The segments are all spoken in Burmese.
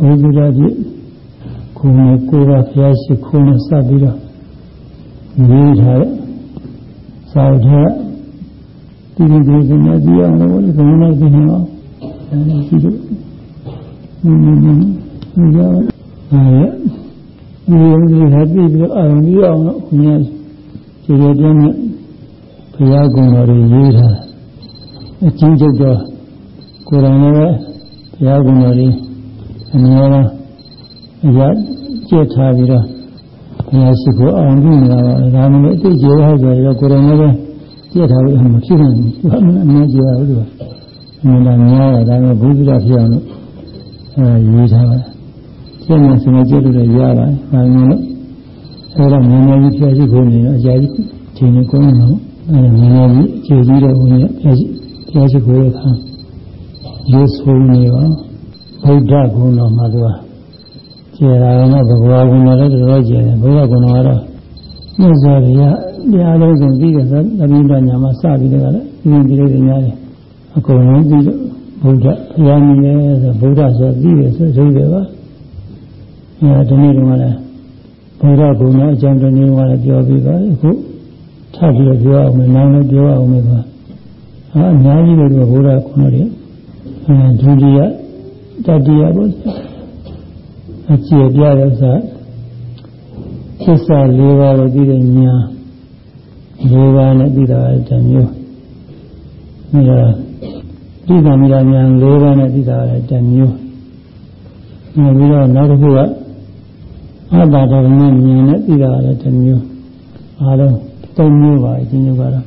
ဘုရားကြီးခုနှစ်ကိုယ်ကဘုရားရှိခိုးနဲ့စပ်ပြီးတော့ရေးထားတဲ့စာအုပ်ထဲဒီဒီဒီဒီနဲ့ဒီအောင်လို့ဘယ်လိုလဲဒီနေအောင်အဲဒီလိုဒီဒီဒီကြောအဲဒီလိုဒီဟာပြီးပြီးအောင်ပြီးအောင်လို့ခွန်ကြီးခြေရပြင်းနဲ့ဘုရားကုံတော်တွေရေးထားအချင်းချုပ်တော့ကိုယ်တော်လည်းဘုရားကုံတော်တွေ အများအားအရကျက်ထားပြီးတော့ဘုရားရှိခိုးအောင်ပြုနေတာပါဒါမှမဟုတ်အတိတ်ကျေဟောဆိုတော့ကိုယ်တော်လည်းကျက်ထားလို့မဖြစ်နိုင်ဘူးသူကအများကြီးရဘူးသူကအမှန်တများတာဒါပေမဲ့ဘုရားဖြစ်အောင်လို့အဲရေးထားပါတယ်ကျက်နေစနေကျက်လို့ရပါတယ်ဘာလို့လဲအဲတော့မြန်မြန်ကြီးဖျားရှိခိုးနေတော့အကြာကြီးချိန်နေကုန်တော့အဲမြန်မြန်ကြီးခြေကြီးတဲ့ဝင်ရဖျားရှိဖျားရှိခိုးရခါရေးဆိုးနေပါ ဗုဒ္ဓဂုဏတော်မှာသူကကျေတာကတော့ဘဂဝါဂုဏတော်လည်းတော်တော်ကျေတယ်ဘုရားဂုဏတော်ကတော့မြတ်စွာဘုရားတရားလုံးစုံပြီးတဲ့သမီးတော်ညာမှာစပြီးတော့လည်းဒီလိုဒီလိုတွေများတယ်အကုန်လုံးပြီးတော့ဗုဒ္ဓဘုရားမြင်တယ်ဆိုဗုဒ္ဓဆိုပြီးတယ်ဆိုဆိုတယ်ပါအဲဒီနေ့တုန်းကလည်းဘုရားဂုဏတော်အကြောင်းတနည်းကလည်းပြောပြီးပါအခုထပ်ပြီးတော့ပြောအောင်မယ်နောက်လည်းပြောအောင်မယ်ပါအဲအများကြီးပဲဘုရားဂုဏတော်တွေအဲဒုတိယ တတိယဘုရားအခြေပြတဲ့စာသစ္စာ၄ပါးကိုသိတဲ့ညာ၄ပါးနဲ့သိတာတမျိုးအဲဒါသိတာမိတာညာ၄ပါးနဲ့သိတာတမျိုးနောက်ပြီးတော့နောက်တစ်ခုကအတ္တဓမ္မဉာဏ်နဲ့သိတာတမျိုးအားလုံး၃မျိုးပါအချင်းချင်းကတော့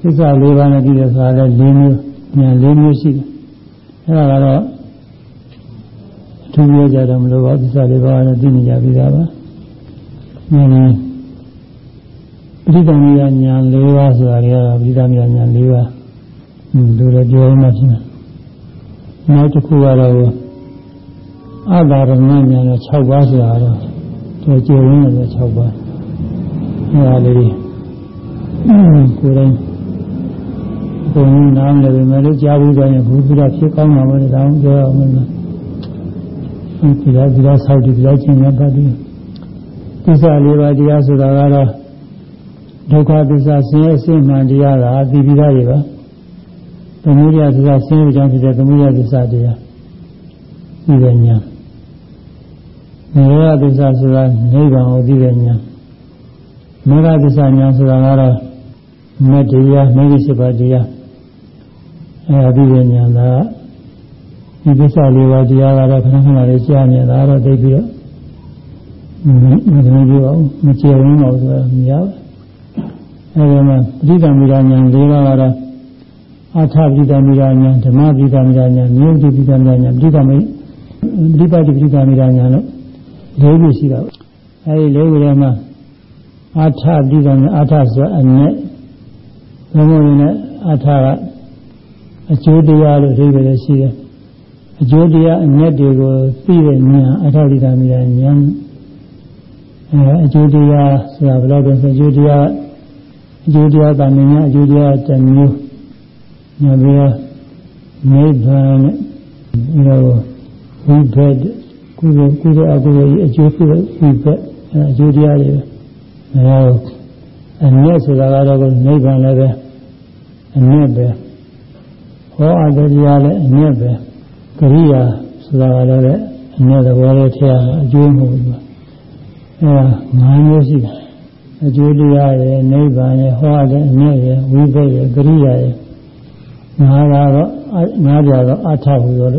သစ္စာ၄ပါးနဲ့သိတဲ့စာလည်း၄မျိုးညာ၄မျိုးရှိတယ်အဲဒါကတော့ သူပြောကြတော့မလို့ပါသစ္စာလေးပါးနဲ့သိနေကြပြီသားပါ။မြင်ရင်ပရိသမီးညာ၄ပါးဆိုတာလည်းပရိသမီးညာ၄ပါးဟင်းတို့လည်းပြောမှဖြစ်မယ်။နောက်တစ်ခုကတော့အဘာရမညာနဲ့6ပါးဆိုတာတော့သူကျေရင်းလည်း6ပါး။အဲဒါလေးကိုယ်တိုင်ကိုယ်နားလည်းပဲမလို့ကြားဘူးဆိုရင်ဘုရားဖြစ်ကောင်းမှာမဟုတ်တောင်ပြောရမယ်။ ဒီလားဒီလားဆောက်ဒီလားကျင့်ရပါတယ်သစ္စာလေးပါးတရားဆိုတာကတော့ဒုက္ခသစ္စာဆင်းရဲအစစ်မှန်တရားကသိပြီးသားတွေပါသမုဒယသစ္စာဆင်းရဲကြောင့်ဖြစ်တဲ့သမုဒယသစ္စာတရားသိတဲ့ညာနိရောဓသစ္စာဆိုတာနိဗ္ဗာန်ကိုသိတဲ့ညာမေဃသစ္စာညာဆိုတာကတော့မတ္တရားမေဃရှိပါတရားအဲအသိဉာဏ်က ဒီသစ္စာလေးပါးတရားကတော့ခဏခဏလေးကြားနေတာတော့သိပြီးတော့မမသမီးပြောအောင်မကျေဝန်းတော့ဆိုတာမရဘူးအဲဒီမှာပဋိသမီရာညာ၄ပါးကတော့အာထပဋိသမီရာညာဓမ္မပဋိသမီရာညာမြေဥပဋိသမီရာညာပဋိသမီပဋိပါတိပဋိသမီရာညာလို့၄ခုရှိတာအဲဒီ၄ခုထဲမှာအာထပဋိသမီအာထဆိုအနဲ့ဘုံဘုံနဲ့အာထကအကျိုးတရားလို့အဓိပ္ပာယ်ရှိတယ် အကျိုးတရားအမြတ်တွေကိုသိတဲ့ဉာဏ်အထောက်အထားမြင်ဉာဏ်အဲအကျိုးတရားဆိုတာဘယ်လိုလဲဆိုအကျိုးတရားအကျိုးတရားတာမြင်အကျိုးတရားတစ်မျိုးနောက်ပြီးတော့နိဗ္ဗာန်နဲ့အဲတော့ဝိဘတ်ကုသိုလ်ကုသိုလ်အကုသိုလ်အကျိုးကုသိုလ်ဝိဘတ်အဲအကျိုးတရားတွေအဲတော့အမြတ်ဆိုတာကတော့နိဗ္ဗာန်လည်းပဲအမြတ်ပဲဟောအပ်တရားလည်းအမြတ်ပဲ ကရိယာဆိုတာကလည်းအမြဲတဘောလေးထည့်ရမှာအကျိုးမဟုတ်ဘူးအဲဒါငါးမျိုးရှိတယ်အကျိုးတရားရဲ့နိဗ္ဗာန်ရဲ့ဟောတဲ့အမြဲရဲ့ဝိဘတ်ရဲ့ကရိယာရဲ့ငါးကတော့ငါးပြာတော့အထဘူးလို့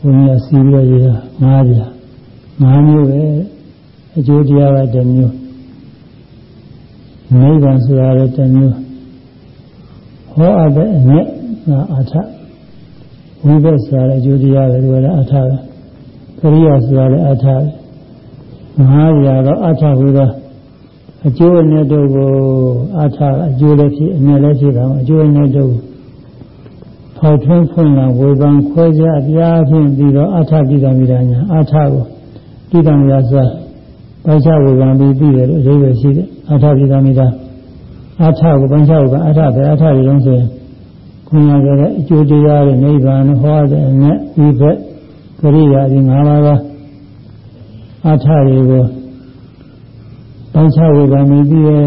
ဘုရားစီပြီးတော့ရေးတာငါးပြာငါးမျိုးပဲအကျိုးတရားကတစ်မျိုးနိဗ္ဗာန်ဆိုတာလည်းတစ်မျိုးဟောအပ်တဲ့အမြဲကအထ ဝိဘတ်ဆိုတာလည်းအကျိုးတရားပဲဒီကလည်းအထာပဲခရိယာဆိုတာလည်းအထာပဲမဟာဗျာတော့အထာဟူသောအကျိုးနဲ့တို့ကိုအထာအကျိုးလည်းဖြစ်အမြဲလည်းဖြစ်တာအကျိုးနဲ့တို့ဖောက်ထွန်းဖွင့်လာဝေဖန်ခွဲခြားအပြားဖြင့်ပြီးတော့အထာပိတံမိတာညာအထာကိုပိတံမိတာဆိုတာပိုင်းခြားဝေဖန်ပြီးပြီးတယ်လို့အဓိပ္ပာယ်ရှိတယ်အထာပိတံမိတာအထာကိုပိုင်းခြားဝေဖန်အထာပဲအထာတွေလုံးဆိုရင် ခွင့်ရကြတဲ့အကျိုးတရားတွေနိဗ္ဗာန်ဟောတဲ့အနဲ့ဒီဘက်ကကရိယာဒီ၅ပါးကအထာတွေကိုပေါင်းချဝေဘာမိပြီးရဲ့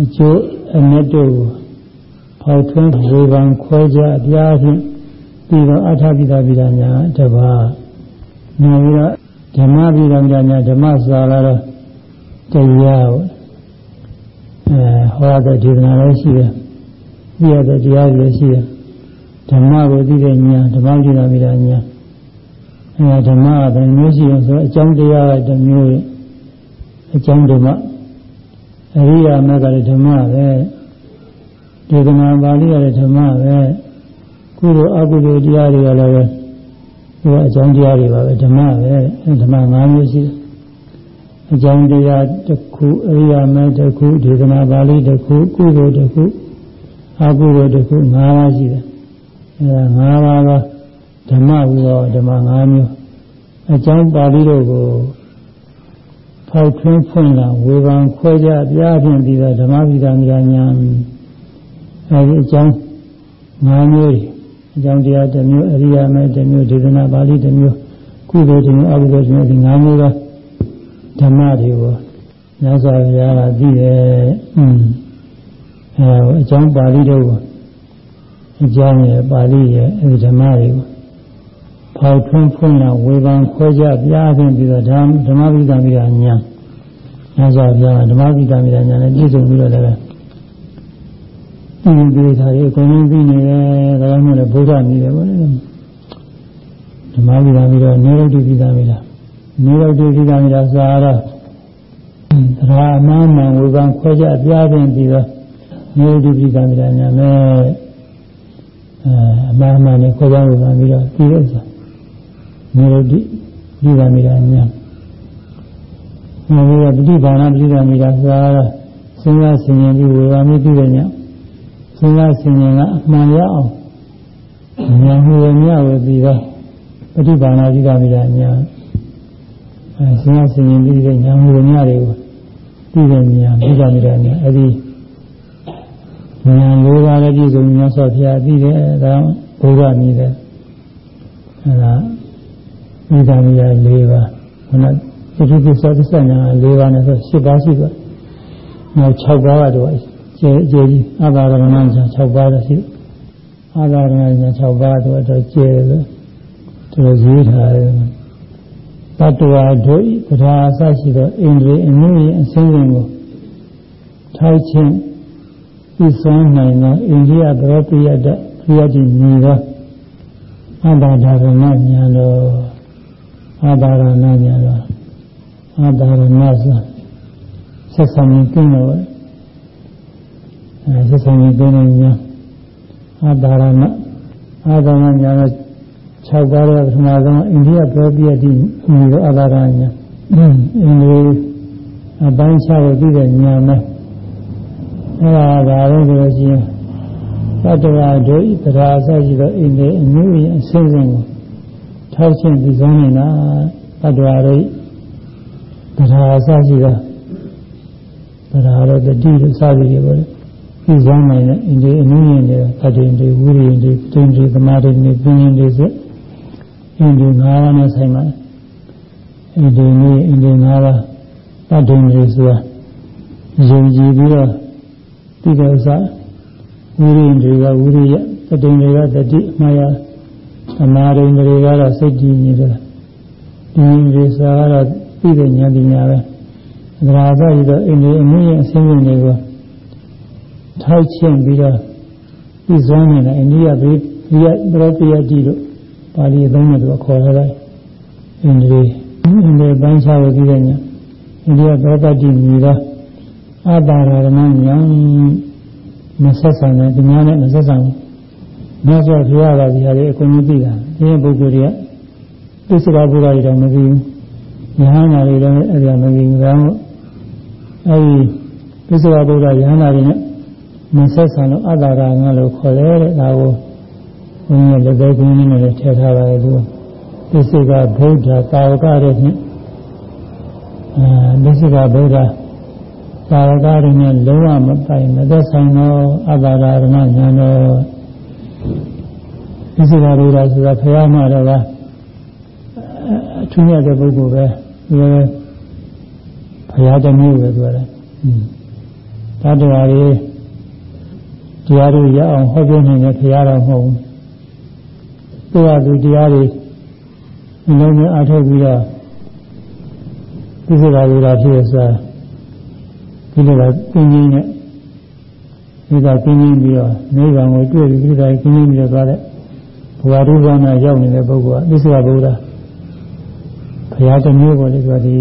အကျိုးအမြတ်တို့ဖောက်ထွန်းဝေဘာခွဲကြအပြားဖြင့်ပြီးတော့အထာပိတာပိတာညာတပါးနောက်ပြီးတော့ဓမ္မပိတာပိတာညာဓမ္မစာလာတော့တရားအဲဟောတဲ့ဒေသနာလည်းရှိတယ် ပြရတဲ့တရားတွေရှိတယ်ဓမ္မကိုသိတဲ့ညာဓမ္မပိတာပိတာညာအဲဓမ္မကဘယ်မျိုးရှိအောင်ဆိုအကြောင်းတရားကတစ်မျိုးရဲ့အကြောင်းဓမ္မအရိယာမကလည်းဓမ္မပဲဒေသနာပါဠိကလည်းဓမ္မပဲကုသိုလ်အကုသိုလ်တရားတွေကလည်းပဲဒီကအကြောင်းတရားတွေပါပဲဓမ္မပဲဓမ္မ၅မျိုးရှိတယ်အကြောင်းတရားတစ်ခုအရိယာမဲတစ်ခုဒေသနာပါဠိတစ်ခုကုသိုလ်တစ်ခု အကုသိုလ်တစ်ခု၅ပါးရှိတယ်အဲဒါ၅ပါးပါဓမ္မဟူသောဓမ္မ၅မျိုးအကြောင်းပါဠိတို့ကိုဖောက်ထွင်းဖွင့်လာဝေဘာခွဲကြပြားဖြင့်ပြီးတော့ဓမ္မပိဒာမြာညာအဲဒီအကြောင်း၅မျိုးအကြောင်းတရားတစ်မျိုးအရိယာမဲတစ်မျိုးဒေသနာပါဠိတစ်မျိုးကုသိုလ်တစ်မျိုးအကုသိုလ်တစ်မျိုးဒီ၅မျိုးကဓမ္မတွေကိုညစွာဘုရားကသိတယ်อืม အဲအကြောင်းပါဠိတို့ကိုအကြောင်းရဲ့ပါဠိရဲ့အဲဒီဓမ္မတွေကိုဖောက်ထွန်းဖွင့်လာဝေဘာခွဲကြပြားခြင်းပြီးတော့ဓမ္မဓမ္မပိဒံမိတာညာညစွာဘုရားဓမ္မပိဒံမိတာညာနဲ့ပြည့်စုံပြီးတော့လည်းဒီဒီသာရေအကုန်လုံးပြီးနေတယ်ဒါကြောင့်မို့လို့ဘုရားမြည်တယ်ဗောလေဓမ္မပိဒံမိတော့နေရုပ်တိပိဒံမိတာနေရုပ်တိပိဒံမိတာစာရသရအမှန်မှန်ဝေဘာခွဲကြပြားခြင်းပြီးတော့ နေရုပ်တိပိဒံမိတာညာနဲ့အမှန်မှန်နဲ့ခွဲကြဝေဘာပြီးတော့ပြီးတဲ့ဥစ္စာမေရတိဒီပါမိတာညာ။နောက်ပြီးတော့ပฏิဘာနာပฏิဘာမိတာဆိုတာစဉ်းစားဆင်ခြင်ပြီးဝေဘာမိပြီးတဲ့ညစဉ်းစားဆင်ခြင်ကအမှန်ရအောင်ဉာဏ်ဟူရမြဝေပြီးတော့ပฏิဘာနာပฏิဘာမိတာညာအဲစဉ်းစားဆင်ခြင်ပြီးတဲ့ဉာဏ်ဟူရမြတွေကိုပြီးတဲ့ဉာဏ်ပฏิဘာမိတာညာအဲဒီ ဉာဏ်လေးပါးလည်းပြည့်စုံမြတ်စွာဘုရားပြီးတဲ့ဒါဘုရားမြည်တဲ့အဲဒါမိသားမိသား၄ပါးခုနသတိပစ္စသစ္စာညာ၄ပါးနဲ့ဆို၈ပါးရှိသွားနောက်6ပါးကတော့ကျေကျေကြီးအာသာရဏညာ6ပါးတော့ရှိအာသာရဏညာ6ပါးတော့တော့ကျေလို့သူတို့ရေးထားတယ်တတ္တဝါတို့ဤပဓာအစရှိသောအိန္ဒြေအမှု၏အစင်းစဉ်ကိုထောက်ခြင်း ဤစွမ်းနိုင်သောအိန္ဒိယဘရောပိယတခရိယတိမြည်သောအဘာဒရဏညာတော်အာသာရဏညာတော့အာသာရဏဆိုဆက်ဆံရင်ကျင်းတော့အဲဆက်ဆံရင်ကျင်းနေညာအာသာရဏအာသာရဏညာတော့6ပါးရဲ့ပထမဆုံးအိန္ဒိယပြောပြတိမျိုးတော့အာသာရဏညာအင်းအင်းအပိုင်းခြားကိုသိတဲ့ညာမဲ့ အဲဒါဒါလည်းဆိုလို့ရှိရင်သတ္တဝါတို့ဤတရားအစရှိသောအိန္ဒိအမျိုး၏အစဉ်စဉ်ကိုထောက်ချင်းပြီးဆုံးနေတာတတ္တဝါတွေတရားအစရှိတာတရားတော့တတိလို့စသည်တွေပေါ့လေပြီးဆုံးနိုင်တဲ့အင်းဒီအနည်းငယ်တွေတတိတွေဝိရိယတွေတင်းတွေသမာဓိတွေပညာတွေဆိုအင်းဒီ၅ပါးနဲ့ဆိုင်ပါတယ်အင်းဒီနေ့အင်းဒီ၅ပါးတတ်တယ်လို့ဆိုတာယုံကြည်ပြီးတော့ ဒီတဲ့ဥစ္စာဝိရိယတွေကဝိရိယတတိတွေကတတိအမှားရသမာဓိတွေကတော့စိတ်ကြည်နေတယ်ဒီဒီစာကတော့သိတဲ့ဉာဏ်ပညာပဲဒါသာဆိုတော့အင်းဒီအမှုရဲ့အစင်းအင်းတွေကိုထောက်ချင်းပြီးတော့ပြီးစွမ်းနေတာအိန္ဒိယဗိယပရောပိယတိတို့ပါဠိအသုံးနဲ့သူခေါ်ထားတယ်အိန္ဒိအင်းဒီပန်းချဝပြီးတဲ့ညအိန္ဒိယပရောပတိမြည်တော့ အပါရဏညာမဆက်ဆံတဲ့ဒီများနဲ့မဆက်ဆံဘူးမြတ်စွာဘုရားကဒီဟာလေးအကုန်လုံးသိတာဒီပုဂ္ဂိုလ်တွေကသစ္စာဘုရားကြီးတော့မသိဘူးယဟန္တာတွေလည်းအဲ့ဒါမသိဘူးဒါမှအဲဒီသစ္စာဘုရားယဟန္တာတွေနဲ့မဆက်ဆံလို့အတ္တရာငါလို့ခေါ်တယ်တဲ့ဒါကိုဘုန်းကြီးလက်သေးကင်းနဲ့လည်းထည့်ထားပါတယ်သူသစ္စာကဗုဒ္ဓတာဝကတဲ့နှင့်အဲသစ္စာကဗုဒ္ဓ သာဝကတွေနဲ့လုံးဝမပိုင်မသက်ဆိုင်သောအတ္တရာဏညာတော်အသစ္စာဗုဒ္ဓဆိုတာဖရာမှတော့အထူးမြတ်တဲ့ပုဂ္ဂိုလ်ပဲဒီလိုဖရာတစ်မျိုးပဲပြောတယ်တတ္တဝါတွေတရားတွေရအောင်ဟောပြောနိုင်တဲ့ဖရာတော်မဟုတ်ဘူးသူကသူတရားတွေဒီလိုမျိုးအထောက်ပြီးတော့သစ္စာဗုဒ္ဓဖြစ်ရဆိုတာ ဒီလိုကသင်ကြီးနဲ့ဒီကသင်ကြီးပြီးတော့နိဗ္ဗာန်ကိုတွေ့ပြီးဒီကသင်ကြီးပြီးတော့သွားတဲ့ဘဝဒုက္ခနာရောက်နေတဲ့ပုဂ္ဂိုလ်ကသစ္စာဗုဒ္ဓဘုရားတစ်မျိုးပေါ်လေဆိုဒီ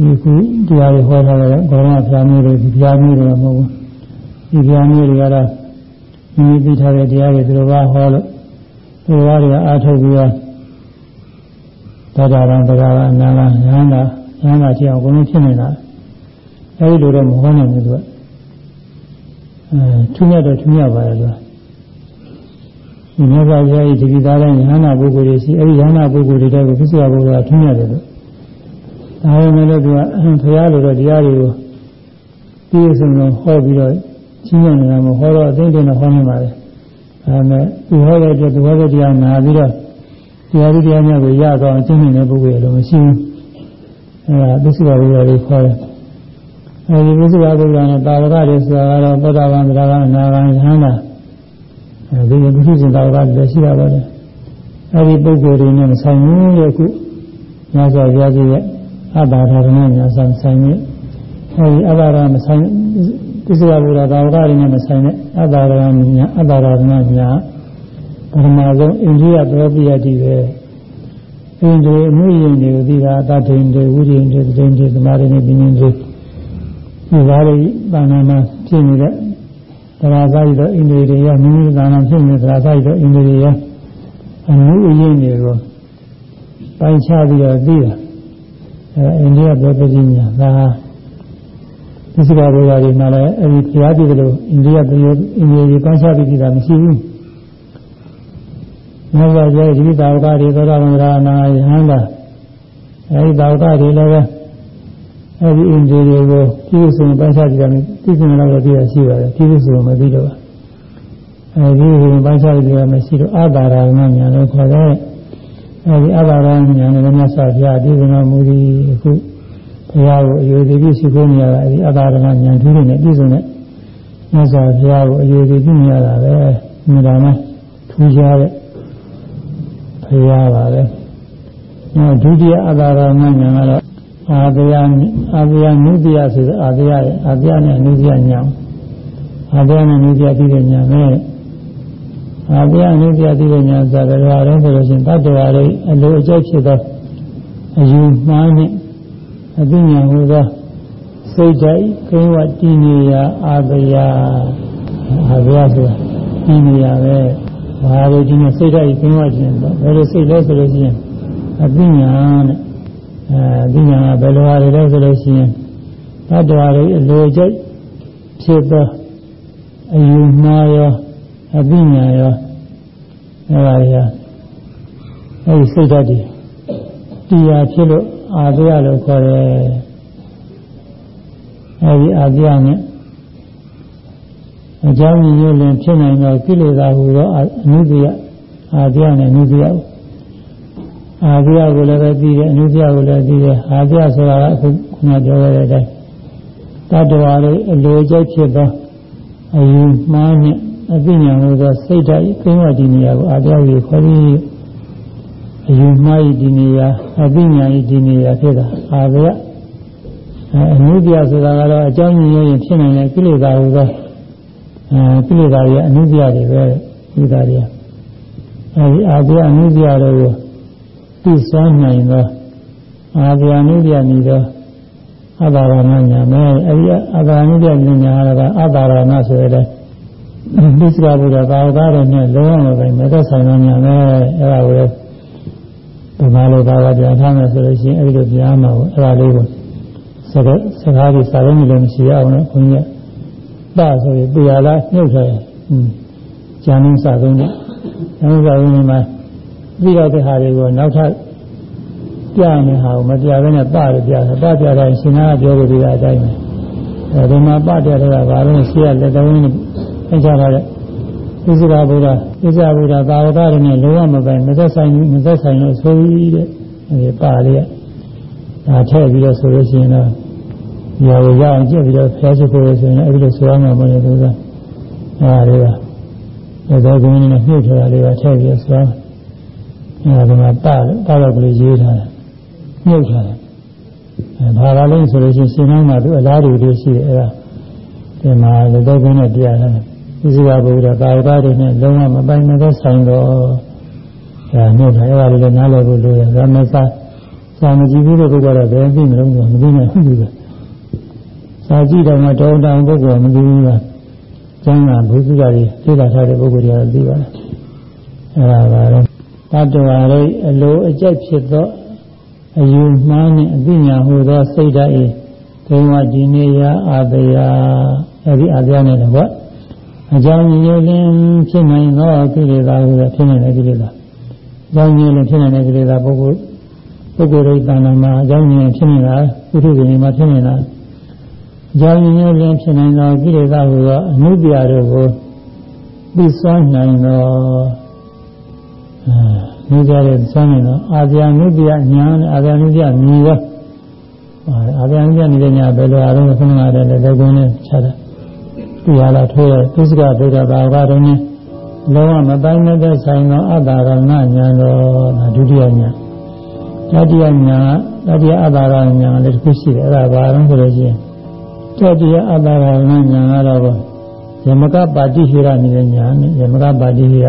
ဒီခုတရားတွေဟောထားတဲ့ဘောရမဘုရားမျိုးတွေဒီဘုရားမျိုးတွေမဟုတ်ဘူးဒီဘုရားမျိုးတွေကတော့မိမိသိထားတဲ့တရားတွေသူတော်ဘာဟောလို့သူတော်ဘာတွေကအားထုတ်ပြီးတော့သတ္တရံတရားကအနာလားဉာဏ်လားဉာဏ်လားဖြစ်အောင်အကုန်လုံးဖြစ်နေတာ အဲဒီလိုတော့မဟောနိုင်ဘူးသူကအဲထူးမြတ်တော့ထူးမြတ်ပါရဲ့သူကဒီမြတ်စွာဘုရားရဲ့ဒီကိသားတိုင်းဉာဏ်ပုဂ္ဂိုလ်တွေရှိအဲဒီဉာဏ်ပုဂ္ဂိုလ်တွေတော့ပြစ္ဆရာဘုရားထူးမြတ်တယ်လို့ဒါပေမဲ့လည်းသူကဘုရားလိုတော့တရားတွေကိုပြည့်စုံလုံးဟောပြီးတော့ကြီးညံနေတာမဟောတော့အသိဉာဏ်နဲ့ဟောနေပါလေဒါပေမဲ့သူဟောတဲ့အတွက်သူဟောတဲ့တရားနာပြီးတော့တရားဒီတရားများကိုရတော့အသိဉာဏ်နဲ့ပုဂ္ဂိုလ်လည်းမရှိဘူးအဲဒါပြစ္ဆရာဘုရားတွေခေါ်တယ် အဲဒီပြစ္ဆရာဘုရားနဲ့တာဝကတွေဆိုတာကတော့သောတာပန်သရဂံအနာဂံယဟန္တာအဲဒီလိုပြည့်စုံတာဝကတွေရှိတာပါလေအဲဒီပုဂ္ဂိုလ်တွေနဲ့မဆိုင်ဘူးရဲ့ခုညဇောဘုရားကြီးရဲ့အဘာဒရဏညာဆိုင်ဆိုင်ရဲ့အဲဒီအဘာဒရမဆိုင်ပြစ္ဆရာဘုရားတာဝကတွေနဲ့မဆိုင်တဲ့အဘာဒရညာအဘာဒရဏညာပထမဆုံးအိန္ဒိယသောပိယတိပဲအိန္ဒိယအမှုရင်တွေကိုသိတာတထိန်တွေဝိရိယတွေတိန်တွေသမာဓိတွေပညာတွေ ဒီဘာတွေဘာနာမှာဖြစ်နေတဲ့တရားစာရည်တော့အိန္ဒိယတွေရမိမိသာနာဖြစ်နေတဲ့တရားစာရည်တော့အိန္ဒိယတွေရအမှုအရင်တွေကိုပိုင်းခြားပြီးတော့သိတာအဲအိန္ဒိယဘောပတိညာဒါသစ္စာဘုရားတွေမှာလည်းအဲဒီဘုရားပြည်လိုအိန္ဒိယပြည်အိန္ဒိယတွေပိုင်းခြားပြီးသိတာမရှိဘူးမြတ်စွာဘုရားဒီသာဝကတွေသောတာပန်ရာနာယဟန္တာအဲဒီသာဝကတွေလည်းပဲ အဲဒီအိန္ဒိယတွေကိုပြည့်စုံပိုင်းခြားကြည့်တယ်ပြည့်စုံတော့ပြည့်ရရှိပါတယ်ပြည့်စုံမပြီးတော့အဲဒီဟိုပိုင်းခြားကြည့်ရမရှိတော့အဘာရာဏညာလို့ခေါ်တဲ့အဲဒီအဘာရာဏညာနဲ့မြတ်စွာဘုရားပြည့်စုံတော်မူသည်အခုဘုရားကိုအယုဒိပြရှိခိုးနေရတာအဲဒီအဘာရာဏညာထူးနေပြည့်စုံတဲ့မြတ်စွာဘုရားကိုအယုဒိပြနေရတာပဲမြင်တာမှထူးခြားတဲ့ဘုရားပါပဲနောက်ဒုတိယအဘာရာဏညာကတော့ အာဘယအာဘယနုတ္တိယဆိုတဲ့အာဘယရဲ့အာဘယနဲ့နုတ္တိယညာအာဘယနဲ့နုတ္တိယပြီးတဲ့ညာနဲ့အာဘယနုတ္တိယပြီးတဲ့ညာဆိုတဲ့ဘာလဲဆိုလို့ရှိရင်တတ္တဝါတွေအလိုအကျက်ဖြစ်သောအယူမှားနဲ့အသိဉာဏ်ဟူသောစိတ်ဓာတ်ကိဝတည်နေရာအာဘယအာဘယဆိုတာတည်နေရာပဲဘာလို့ဒီနေ့စိတ်ဓာတ်ကိဝတည်နေတော့ဘယ်လိုစိတ်လဲဆိုလို့ရှိရင်အသိဉာဏ်နဲ့ အဲဒီညာကဘယ်လိုဟာတွေလဲဆိုလို့ရှိရင်တတ္တဝါတွေအလိုကျဖြစ်သောအယူမှားရောအသိဉာဏ်ရောအဲပါလေအဲဒီစိတ်ဓာတ်တွေတရားဖြစ်လို့အာသရလို့ခေါ်တယ်အဲဒီအာသရနဲ့အကြောင်းရင်းလင်ဖြစ်နိုင်သောကိလေသာဟူသောအနုတ္တိယအာသရနဲ့အနုတ္တိယ အာဘယကိုလည်းပဲသိတယ်အနုဘယကိုလည်းသိတယ်အာဘယဆိုတာကအခုခုနပြောရတဲ့အတိုင်းတတ္တဝါတွေအလိုကျဖြစ်သောအယူမှားနဲ့အသိဉာဏ်လို့သောစိတ်ဓာတ်ကိန်းဝဒီနေရာကိုအာဘယကိုခေါ်ပြီးအယူမှားဤဒီနေရာအသိဉာဏ်ဤဒီနေရာဖြစ်တာအာဘယအနုဘယဆိုတာကတော့အကြောင်းရင်းရင်ဖြစ်နိုင်တဲ့ကိလေသာဟူသောအဲကိလေသာတွေအနုဘယတွေပဲကိလေသာတွေအဲဒီအာဘယအနုဘယတွေကို သိစွမ်းနိုင်သောအာဗျာနုပြနီသောအဘာရဏညာမဲအဲဒီအဘာနုပြညာကအဘာရဏဆိုတဲ့သစ္စာဘုရားဘာဝတော်နဲ့လုံးဝမပဲမသက်ဆိုင်သောညာမဲအဲဒါကိုဗမာလိုဘာသာပြန်ထားမယ်ဆိုလို့ရှိရင်အဲဒီလိုပြန်မှာကိုအဲဒါလေးကိုစကားစကားတွေစာလုံးလည်းမရှိအောင်လို့ခွန်ကြီးကပါဆိုရင်ပြရလားနှုတ်ထားอืมကျန်လုံးစာလုံးနဲ့ကျန်လုံးစာလုံးမှာ ပြီးတော့တဲ့ဟာတွေကိုနောက်ထပ်ပြနေဟာကိုမပြဘဲနဲ့ပါတယ်ပြတယ်ပပြတိုင်းရှင်နာပြောလို့ဒီကအတိုင်းပဲအဲဒီမှာပပြတဲ့ကဘာလို့ရှိရလက်တော်င်းနဲ့အကြပါတဲ့သစ္စာဗုဒ္ဓသစ္စာဗုဒ္ဓသာဝတ္တတွေနဲ့လုံးဝမပိုင်မသက်ဆိုင်ဘူးမသက်ဆိုင်လို့ဆိုပြီးတဲ့ဒီပါလေးဒါထည့်ပြီးတော့ဆိုလို့ရှိရင်တော့ဒီဟာကိုရအောင်ကြည့်ပြီးတော့ဖျားရှိဖို့ဆိုရင်အဲ့ဒီလိုဆိုရမှာမဟုတ်လေသူကအဲ့ဒါလေးကသောကုန်းနဲ့မြုပ်ထားတာလေးကထည့်ပြီးဆိုရမှာ အဲ့ဒါကပါပါတော့ကလေးရေးထားတယ်မြုပ်ထားတယ်အဲဘာသာလုံးဆိုလို့ရှိရင်ရှင်နှောင်းမှာသူအလားတူတွေရှိတယ်အဲ့ဒါဒီမှာသောကုန်းနဲ့တရားတယ်ဒီစကားဘုရားသာဝတ္တတွေနဲ့လုံးဝမပိုင်မသက်ဆိုင်တော့အဲမြုပ်ထားအဲ့ဒါလေးလည်းနားလည်ဖို့လိုတယ်ဒါမှမဟုတ်စာမကြည့်ဘူးတဲ့ပုဂ္ဂိုလ်ကတော့ဘယ်သိမလို့မသိနိုင်ဘူးလေစာကြည့်တော့မှတောင်းတပုဂ္ဂိုလ်မသိဘူးကကျမ်းဂန်ဘုရားတွေသိတာထားတဲ့ပုဂ္ဂိုလ်တွေကတော့သိပါတယ်အဲဒါပါတော့ တတ္တဝါရိအလိုအကျက်ဖြစ်သောအယူမှားနှင့်အသိဉာဏ်ဟူသောစိတ်ဓာတ်၏ဒိဝဒီနေယအာတယာအဲဒီအာတယာနဲ့တော့အကြောင်းရင်းလင်းဖြစ်နိုင်သောကိလေသာကိုဖြစ်နိုင်တဲ့ကိလေသာအကြောင်းရင်းလင်းဖြစ်နိုင်တဲ့ကိလေသာပုဂ္ဂိုလ်ပုဂ္ဂိုလ်ရိတ်တဏ္ဍာမှာအကြောင်းရင်းဖြစ်နေတာပုထုဇဉ်မှာဖြစ်နေတာအကြောင်းရင်းလင်းဖြစ်နိုင်သောကိလေသာကိုအမှုပြတို့ကိုသိစွမ်းနိုင်သော အာမြကြတဲ့စွမ်းနိုင်သောအာဇာနုပြညာနဲ့အာဇာနုပြမြည်ရောအာဇာနုပြနေတဲ့ညာဘယ်လိုအားလုံးခဏခါတည်းလည်းကုန်းနဲ့ခြားတယ်ဒီဟာလာထိုးရသစ္စကဒုက္ခဘာဝတော်နဲ့လောကမပိုင်းမသက်ဆိုင်သောအတ္တရဏညာတော်ဒုတိယညာတတိယညာတတိယအတ္တရညာလည်းတစ်ခုရှိတယ်အဲ့ဒါဘာလို့ဆိုလို့ရှိရင်တတိယအတ္တရညာကတော့ယမကပါတိဟိရနေတဲ့ညာနဲ့ယမကပါတိဟိရ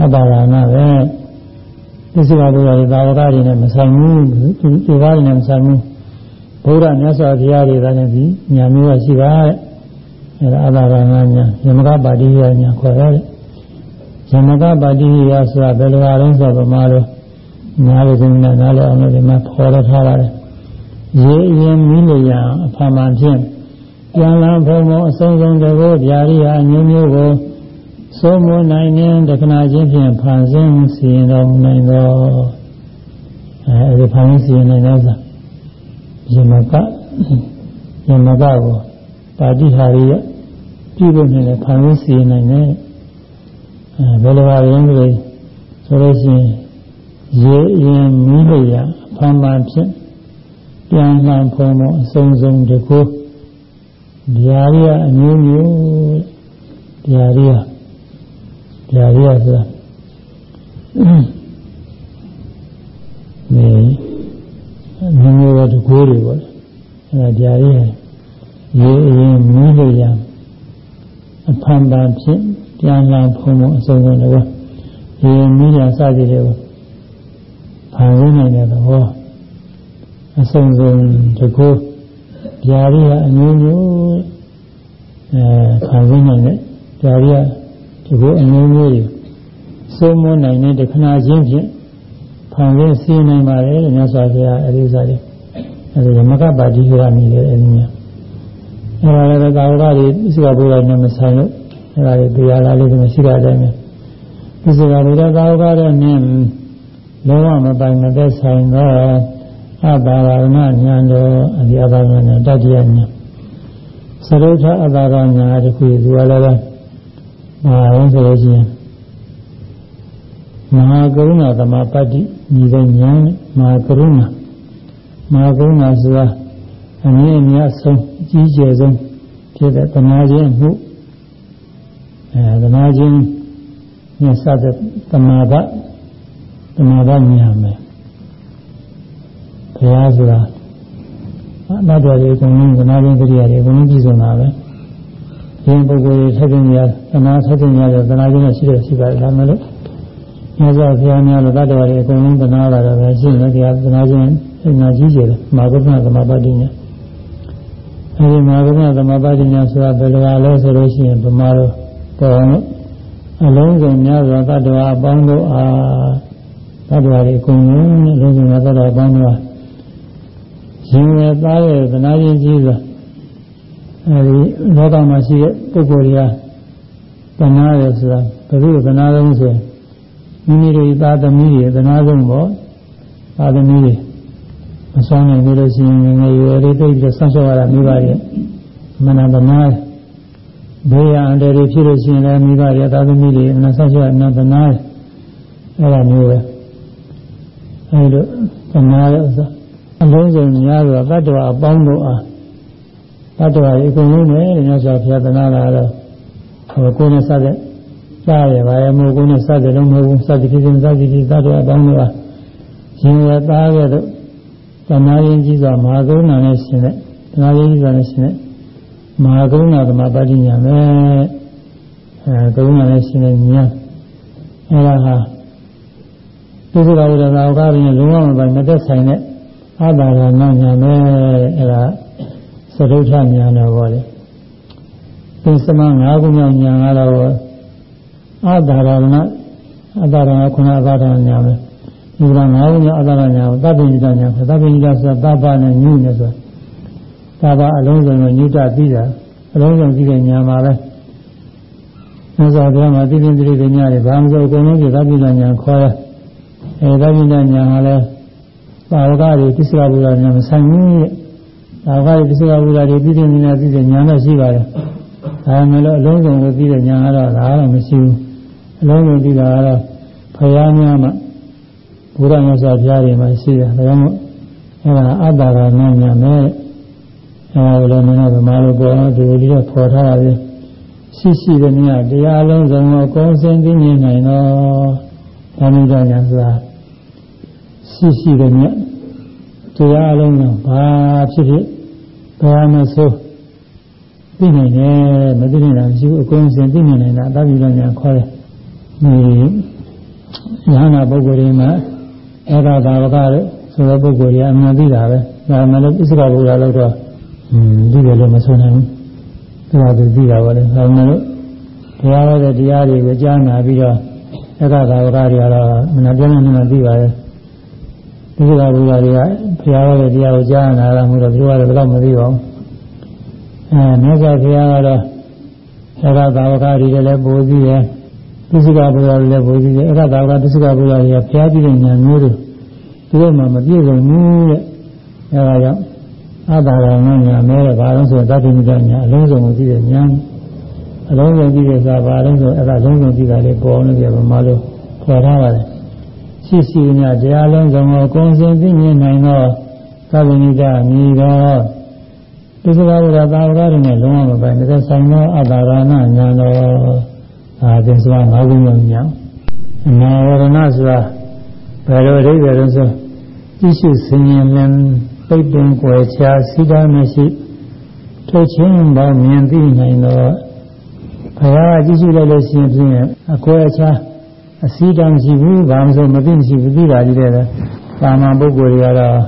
အတ္တရဏပဲသစ္စကဘုရားရဲ့သာဝကတွေနဲ့မဆိုင်ဘူးဒီကားတွေနဲ့မဆိုင်ဘူးဘုရားမြတ်စွာဘုရားတွေကလည်းဒီညာမျိုးကရှိပါတဲ့အဲဒါအတ္တရဏညာယမကပါတိဟိရညာခေါ်ရတယ်ယမကပါတိဟိရဆိုတာဘယ်လိုအားလုံးဆိုတော့မှာလို့နားလေကနားလေအောင်လို့ဒီမှာခေါ်ရထားပါတယ်ရေရင်မီးလျာအဖာမှန်ဖြင့်ပြန်လာဘုံဘုံအဆုံးစုံတကောဗျာရိယာအမျိုးမျိုးကို သုံးမနိုင်တဲ့တခဏချင်းဖြင့်ဖန်ဆင်းစီရင်တော်မူနိုင်သောအဲဒီဖန်ဆင်းစီရင်နိုင်သောသာယမကယမကကိုပါတိဟာရိယပြုလို့နေတဲ့ဖန်ဆင်းစီရင်နိုင်တဲ့အဲဘယ်လိုပါလဲဆိုလို့ရှိရင်ရေရင်မီးလျာအဖန်မှန်ဖြင့်ပြန်လှန်ဖုံတော့အစုံစုံတကူဗျာရိယအမျိုးမျိုးဗျာရိယ ဗျာရိယဆိုတာနေမျိုးမျိုးတကူတွေပေါ့အဲဒါဗျာရိယရေရင်မီးလျာအဖန်ပန်ဖြင့်ပြန်လှန်ဖုံတော့အစုံစုံတကူရေမီးလျာစသည်တွေကိုဖန်ရင်းနိုင်တဲ့သဘောအစုံစုံတကူဗျာရိယအမျိုးမျိုးအဲခံရင်းနိုင်တဲ့ဗျာရိယ တကူအမျိုးမျိုးတွေစိုးမနိုင်တဲ့တခဏချင်းဖြင့်ဖန်ရင်းစီးနိုင်ပါတယ်လို့မြတ်စွာဘုရားအဲဒီစားတယ်အဲဒီမကပါတိကရမိတယ်အဲဒီများအဲဒါလည်းသာဝရတွေဣစ္ဆရာဘုရားနဲ့မဆိုင်လို့အဲဒါတွေတရားလာလေးတွေမရှိတာတိုင်းပဲဣစ္ဆရာဘုရားသာဝရတဲ့နည်းလုံးဝမပိုင်မသက်ဆိုင်သောအဘာဝနာဉာဏ်တော်အဒီအဘာဝနာတတိယဉာဏ်သရုထအဘာဝနာတခုသူကလည်း ပဲမဟာဝဆိုလို့ရှိရင်မဟာကရုဏာသမပတ္တိညီတဲ့ဉာဏ်မဟာကရုဏာမဟာကရုဏာဆိုတာအမြင့်အမြတ်ဆုံးအကြီးကျယ်ဆုံးဖြစ်တဲ့တဏှာခြင်းမှုအဲတဏှာခြင်းနဲ့စတဲ့တဏှာဘတဏှာဘမြင်မယ်ဘုရားဆိုတာအမတ်တော်တွေအကုန်လုံးကနာခြင်းတရားတွေအကုန်လုံးပြည့်စုံတာပဲ ဒီပုဂ္ဂိုလ်တွေဆက်တင်ရသနာဆက်တင်ရတဲ့သနာခြင်းနဲ့ရှိတယ်ရှိပါတယ်ဒါမှလည်းမြတ်စွာဘုရားများလို့တတ်တော်တွေအကုန်လုံးသနာလာတော့ပဲရှိနေတရားသနာခြင်းအနာကြီးကျယ်တယ်မာဂုဏသမပါတိညာအဲဒီမာဂုဏသမပါတိညာဆိုတာဘယ်လိုလဲဆိုလို့ရှိရင်ဗမာတို့ပေါ်လို့အလုံးစုံများစွာတတ္တဝါအပေါင်းတို့အားသတ္တဝါတွေအကုန်လုံးနဲ့လုံးစုံသောသတ္တဝါပေါင်းတို့ရှင်ရသားရဲ့သနာချင်းကြီးစွာ အဲဒီလောကမှာရှိတဲ့ပုဂ္ဂိုလ်တွေကသနာရဆိုတာဘယ်လိုသနာလုံးဆိုရင်မိမိတို့သာသမီတွေသနာဆုံးပေါ့သာသမီတွေမဆောင်နိုင်လို့ရှိရင်ငယ်ရွယ်လေးတိတ်ပြီးဆောက်ရှောက်ရတာမျိုးပါရဲ့မနသနာဘေးရန်အန္တရာယ်ဖြစ်လို့ရှိရင်လည်းမိဘတွေသာသမီတွေအနဆောက်ရှောက်အနန္တနာအဲ့ဒါမျိုးပဲအဲ့လိုသနာရဲ့ဥစ္စာအလုံးစုံများစွာတတ္တဝအပေါင်းတို့အား တတ္တဝရေအကုန်လုံးနဲ့ညဆောဘုရားသနာလာတော့ဟိုကိုယ်နဲ့စတဲ့ကြားရပါရဲ့မို့ကိုယ်နဲ့စတဲ့လုံးမဟုတ်ဘူးစသည်ဖြစ်စဉ်စသည်ဖြစ်တတ္တဝအပေါင်းတို့အားရှင်ရသားရဲ့တို့သနာရင်ကြီးစွာမဟာကရုဏာနဲ့ရှင်တဲ့သနာရင်ကြီးစွာနဲ့ရှင်တဲ့မဟာကရုဏာသမပတိညာပဲအဲကရုဏာနဲ့ရှင်တဲ့ညာအဲဒါဟာသုခဝိဒနာဥက္ကဋ္ဌရဲ့လုံးဝမပိုင်မသက်ဆိုင်တဲ့အတ္တရဏညာပဲအဲဒါ သရုဋ္ဌညာတော်ပေါ့လေသင်္စမ၅ခုမြောက်ညာကတော့အတ္တရဏအတ္တရဏခုနအတ္တရဏညာပဲဒီကငါးခုမြောက်အတ္တရဏညာကိုသဗ္ဗညိတညာဆိုသဗ္ဗညိတဆိုတာသဗ္ဗနဲ့ညုနဲ့ဆိုတာသဗ္ဗအလုံးစုံကိုညုတပြီးတာအလုံးစုံပြီးတဲ့ညာမှာပဲမြတ်စွာဘုရားမှာသိသိတိတိညာတွေဘာမှမဆိုအကုန်လုံးပြသဗ္ဗညိတညာခေါ်ရအဲသဗ္ဗညိတညာဟာလည်းသာဝကတွေပစ္စကဘုရားညာမဆိုင်ဘူး တဲ့သာဝကတွေပစ္စကဘုရားတွေပြည်ပြင်းနေတာပြည်တဲ့ညာတော့ရှိပါတယ်ဒါမှမဟုတ်အလုံးစုံကိုပြီးတဲ့ညာကတော့ဒါတော့မရှိဘူးအလုံးစုံပြီးတာကတော့ဖယားများမှဘုရားမြတ်စွာဘုရားတွေမှာရှိတယ်ဒါကြောင့်မို့အဲဒါအတ္တရာနာညာမဲ့အဲဒါလည်းမင်းတို့ဗမာလိုပေါ်ဒီလိုလေးခေါ်ထားတာပဲရှိရှိတဲ့မြတ်တရားလုံးစုံကိုကောင်းစင်သိမြင်နိုင်တော့ဓမ္မကြညာဆိုတာရှိရှိတဲ့မြတ် တရားလုံးကဘာဖြစ်ဖြစ်ဘာမဆိုသိနိုင်တယ်မသိနိုင်တာမရှိဘူးအကုန်စင်သိနိုင်တာအတ္တပြုညာခေါ်တယ်ဒီဉာဏပုဂ္ဂိုလ်တွေမှာအဲ့ဒါသာဝကလို့ဆိုတဲ့ပုဂ္ဂိုလ်တွေအမှန်သိတာပဲဒါမှလည်းပစ္စကဘုရားလို့တော့ဟင်းဒီလိုလည်းမဆိုနိုင်ဘူးသူကသူသိတာပါလေဒါမှလည်းတရားဟောတဲ့တရားတွေကိုကြားနာပြီးတော့အဲ့ဒါသာဝကတွေကတော့မနာပြင်းနေမှသိပါရဲ့ ဒီကဘုရားတွေကဘုရားဟောတဲ့တရားကိုကြားနာတာမို့တော့သူကလည်းဘယ်တော့မသိပါဘူးအဲမြတ်စွာဘုရားကတော့အဲ့ဒါသာဝကတွေလည်းပို့ပြီးရဲ့ပစ္စကဘုရားတွေလည်းပို့ပြီးရဲ့အဲ့ဒါသာဝကပစ္စကဘုရားတွေကဘုရားပြည်တဲ့ဉာဏ်မျိုးတွေသူတို့မှမပြည့်စုံဘူးတဲ့အဲဒါကြောင့်အတ္တရဏညာမဲတဲ့ဘာလို့ဆိုသတ္တိမိကညာအလုံးစုံကိုကြည့်တဲ့ညာအလုံးစုံကြည့်တဲ့စာဘာလို့ဆိုအဲ့ဒါလုံးစုံကြည့်တာလေးပေါ်နေပြဗမာလို့ခေါ်ထားပါတယ် ရှိရှိညာတရားလုံးစုံကိုကုံစင်သိမြင်နိုင်သောသဗ္ဗနိကမြည်သောဒီစကားကသာဝကတွေနဲ့လုံးဝမပိုင်တဲ့ဆိုင်သောအတ္တရဏညာတော်အာသင်္စဝါငါးခုမြောက်ညာအနာဝရဏဆိုတာဘယ်လိုအဓိပ္ပာယ်လဲဆိုကြည့်ရှုဆင်ញင်လင်ပိတ်ပင်ကွယ်ခြားစိဒါမရှိထိုချင်းပေါမြင်သိနိုင်တော့ဘုရားကြည့်ရှုလိုက်လို့ရှိရင်ဖြင့်အကွယ်ခြား အစည်းတမ်းရှိဘူးဘာမှမဆိုမသိမရှိဘူးသိတာကြီးတဲ့သာမန်ပုဂ္ဂိုလ်တွေကတော့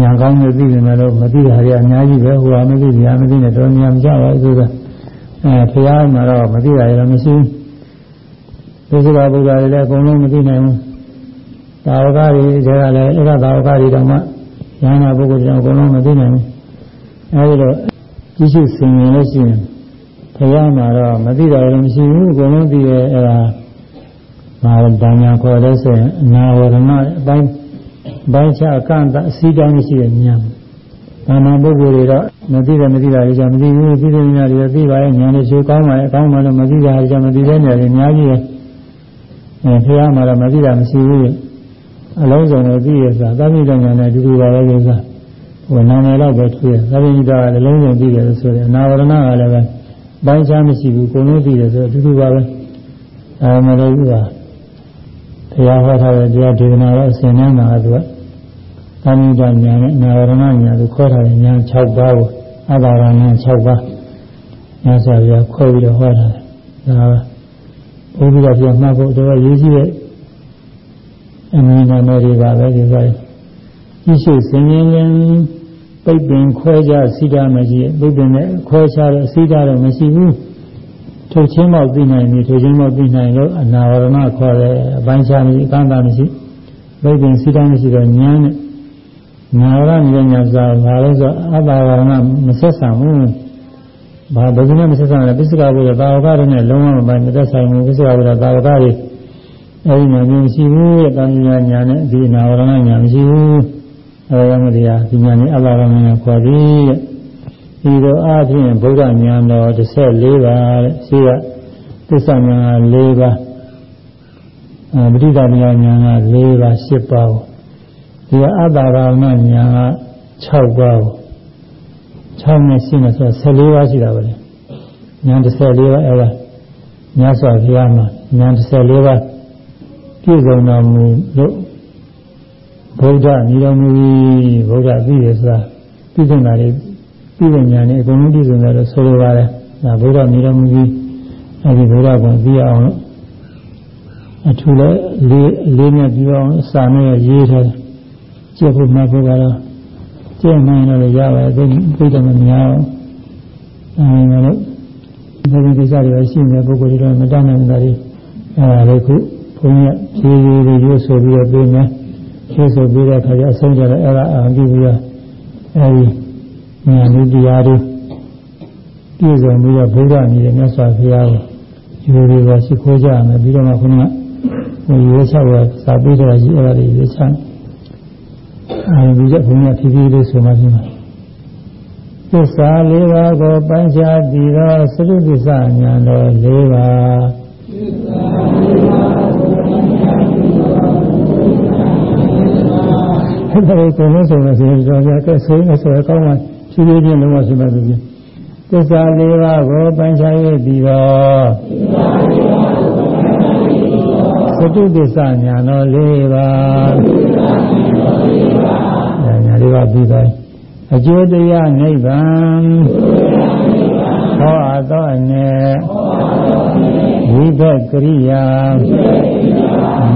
ညာကောင်းလို့သိနေတယ်လို့မသိတာတွေအများကြီးပဲဟိုကမသိဗျာမသိနဲ့တော့များမကြပါဘူးဆိုတာအဲဘုရားမှာတော့မသိတာရလည်းမရှိဘူးဘုရားဘုရားတွေလည်းအကုန်လုံးမသိနိုင်ဘူးသာဝကတွေတွေကလည်းအဲ့ဒါသာဝကတွေတော့မှဉာဏ်ပုဂ္ဂိုလ်တွေအကုန်လုံးမသိနိုင်ဘူးအဲဒီတော့ကြည့်ရှုဆင်ရင်လို့ရှိရင်ဘုရားမှာတော့မသိတာလည်းမရှိဘူးအကုန်လုံးသိရဲ့အဲ့ဒါ မာဒါညာခေါ်တဲ့ဆိုရင်အနာဝရဏအပိုင်းဘိုင်းချအကန့်အစည်းတိုင်းရှိတဲ့ဉာဏ်ဘာမှပုဂ္ဂိုလ်တွေတော့မသိတယ်မသိတာတွေကြောင့်မသိဘူးသိတဲ့ဉာဏ်တွေသိပါရဲ့ဉာဏ်တွေရှိကောင်းပါရဲ့ကောင်းမှလည်းမသိတာတွေကြောင့်မသိတဲ့ဉာဏ်တွေအများကြီးရဲ့အဲဘုရားမှာတော့မသိတာမရှိဘူးအလုံးစုံကိုသိရဆိုတာသာမိတညာနဲ့အတူတူပါပဲကိစ္စဟိုနာမည်တော့ပဲထွေးသာမိတာကလည်းလုံးစုံသိတယ်ဆိုတယ်အနာဝရဏကလည်းပဲပိုင်းခြားမရှိဘူးကိုယ်လုံးသိတယ်ဆိုအတူတူပါပဲအဲမလို့က တရားဟောထားတဲ့တရားဒေသနာတော့အစဉ်နဲ့မှာသူကသာမိတညာနဲ့အနာဝရဏညာကိုခေါ်ထားတဲ့ညာ6ပါးကိုအဘာရဏ6ပါးညာစာပြခေါ်ပြီးတော့ဟောထားတယ်ဒါဘုရားပြမှတ်ဖို့တော့ရေးကြည့်တဲ့အမည်နာမည်တွေပါပဲဒီလိုကြီးရှိစင်ရင်ရင်ပိတ်ပင်ခွဲခြားစိတာမရှိပိတ်ပင်နဲ့ခွဲခြားတဲ့စိတာတော့မရှိဘူး ထုတ်ချင်းမောက်သိနိုင်ပြီထုတ်ချင်းမောက်သိနိုင်လို့အနာဝရဏခေါ်တဲ့အပိုင်းခြားမရှိအကန့်အသတ်မရှိပိတ်ပင်စိတာမရှိတော့ဉာဏ်နဲ့နာရဉာဏ်ညာစာဘာလို့ဆိုအတ္တဝရဏမဆက်ဆံဘူးဘာဘယ်သူမှမဆက်ဆံလဲပစ္စကဘုရားသာဝကတွေနဲ့လုံးဝမပိုင်မသက်ဆိုင်ဘူးပစ္စကဘုရားသာဝကတွေအဲဒီညာမျိုးမရှိဘူးတဲ့တာဉာဏ်ညာနဲ့ဒီနာဝရဏညာမရှိဘူးအဲဒါကြောင့်ဒီဟာဒီညာနဲ့အဘရဏညာခေါ်ပြီးတဲ့ ဒီလိုအားဖြင့်ဗုဒ္ဓဉာဏ်တော်14ပါးတဲ့ရှိကသစ္စာဉာဏ်က4ပါးအဲပဋိသန္ဓေဉာဏ်က4ပါး10ပါးဒီကအတ္တရာမဉာဏ်က6ပါး6နဲ့ရှင်းမယ်ဆိုတော့14ပါးရှိတာပဲဉာဏ်14ပါးအဲဒါမြတ်စွာဘုရားမှာဉာဏ်14ပါးပြည့်စုံတော်မူလို့ဗုဒ္ဓညီတော်မူဗုဒ္ဓသိရဆိုတာပြည့်စုံတာ တွေပြည့်စုံဉာဏ်နဲ့အကုန်လုံးပြည့်စုံတယ်လို့ဆိုလိုပါတယ်ဒါဗုဒ္ဓညီတော်မူပြီးအဲဒီဗုဒ္ဓကသိအောင်လို့အထူးလည်းလေးလေးနဲ့ပြီးအောင်စာနဲ့ရေးထားတယ်ကျက်ဖို့မှတ်ဖို့ကတော့ကျက်နိုင်တော့ရပါတယ်သိသိတယ်မများအောင်အဲဒီမှာလို့ဒီကိစ္စတွေရှိနေတဲ့ပုဂ္ဂိုလ်တွေတော့မတတ်နိုင်တာတွေအဲဒါလေးခုဘုန်းကြီးဖြည်းဖြည်းလေးရွတ်ဆိုပြီးတော့ပြင်မယ်ရွတ်ဆိုပြီးတဲ့အခါကျအဆုံးကြတော့အဲ့ဒါအာပြီးပြီးတော့အဲဒီ ဉာဏ်ဤတရားတွေပြည့်စုံပြီးတော့ဘုရားမြည်မြတ်စွာဘုရားကိုယူရပါရှိခိုးကြမယ်ပြီးတော့မှခုနကဟိုရွေးချောက်ရစာပြီးတော့ရေးအဲ့ဒါတွေရွေးချအဲဒီကဘုရားဖြည်းဖြည်းလေးဆိုမှဖြစ်မှာသစ္စာလေးပါးကိုပိုင်းခြားပြီးတော့သရုပ်သစ္စာဉာဏ်တော်လေးပါးသစ္စာလေးပါးကိုပိုင်းခြားပြီးတော့အဲ့ဒါကိုကိုယ်လုံးဆုံးလို့ဆိုရင်တော့ကဲဆိုရင်ဆိုရကောင်းမှ ဖြည်းဖြည်းချင်းလုံးဝရှိမှပြီသစ္စာလေးပါးကိုပိုင်းခြားရပြီးတော့သတုသစ္စာညာတော်လေးပါးညာလေးပါးပြီးတိုင်းအကျိုးတရားနိဗ္ဗာန်ဟောအပ်သောအနေဝိဘက်ကရိယာ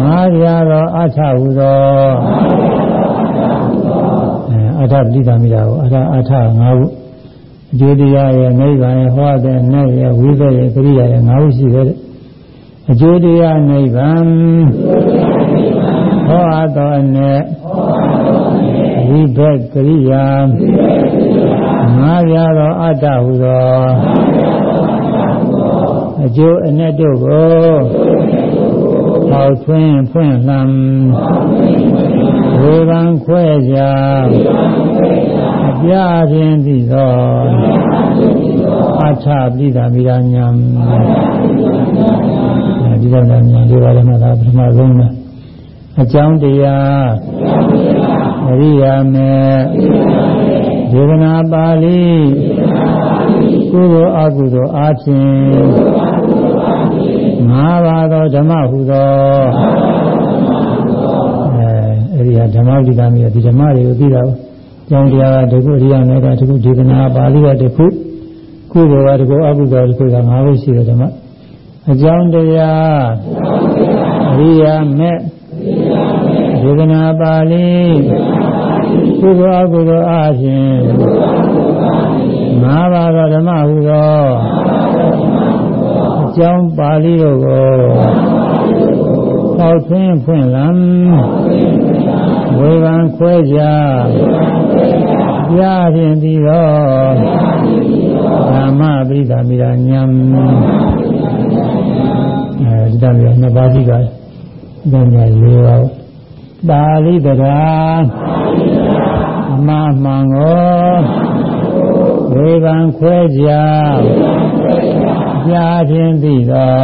ငါးရာသောအထဟုသောအ ထပဋိသမိတာကိုအထအထငါးခုအကျိုးတရားရဲ့နိဗ္ဗာန်ရဲ့ဟောတဲ့နဲ့ရဲ့ဝိဘက်ရဲ့ကရိယာရဲ့ငါးခုရှိတဲ့အကျိုးတရားနိဗ္ဗာန်ဟောအပ်သောအနေဝိဘက်ကရိယာငါးပြားသောအတ္တဟုသောအကျိုးအ내တို့ကိုပေါထွင်းဖွင့်လှမ်း ဝေဘံခွဲကြအပြားခြင်းသည်သောအထပိဒာမိရာညာဒီလိုညာဒီပါရမသာပထမဆုံးမှာအကြောင်းတရားအရိယာမေဒေဝနာပါဠိကုသိုလ်အကုသိုလ်အားဖြင့်ငါးပါးသောဓမ္မဟုသော အဲအဲ့ဒီဓမ္မဝိဒာမီဒီဓမ္မတွေကိုသိတာကြောင်းတရားကတခုအရိယာမေကတခုဒေဝနာပါဠိကတခုကုသိုလ်ကတခုအကုသိုလ်ကတခုကငါးခုရှိတဲ့ဓမ္မအကြောင်းတရားအရိယာမေဒေဝနာပါဠိကုသိုလ်အကုသိုလ်အားဖြင့်ငါးပါးသောဓမ္မဟုသောအကြောင်းပါဠိတို့ကိုပေါက်သွင်းဖွင့်လံ ဝေဖန်ခွဲကြပြဖြင့်ပြီးသောဓမ္မပရိသမိရာညံအဲဒီတည်းကနှစ်ပါးရှိပါတယ်။ဒါညာလေးပါးပါဠိတရားအမမှန်ကိုဝေဖန်ခွဲကြကြားခြင်းသိသော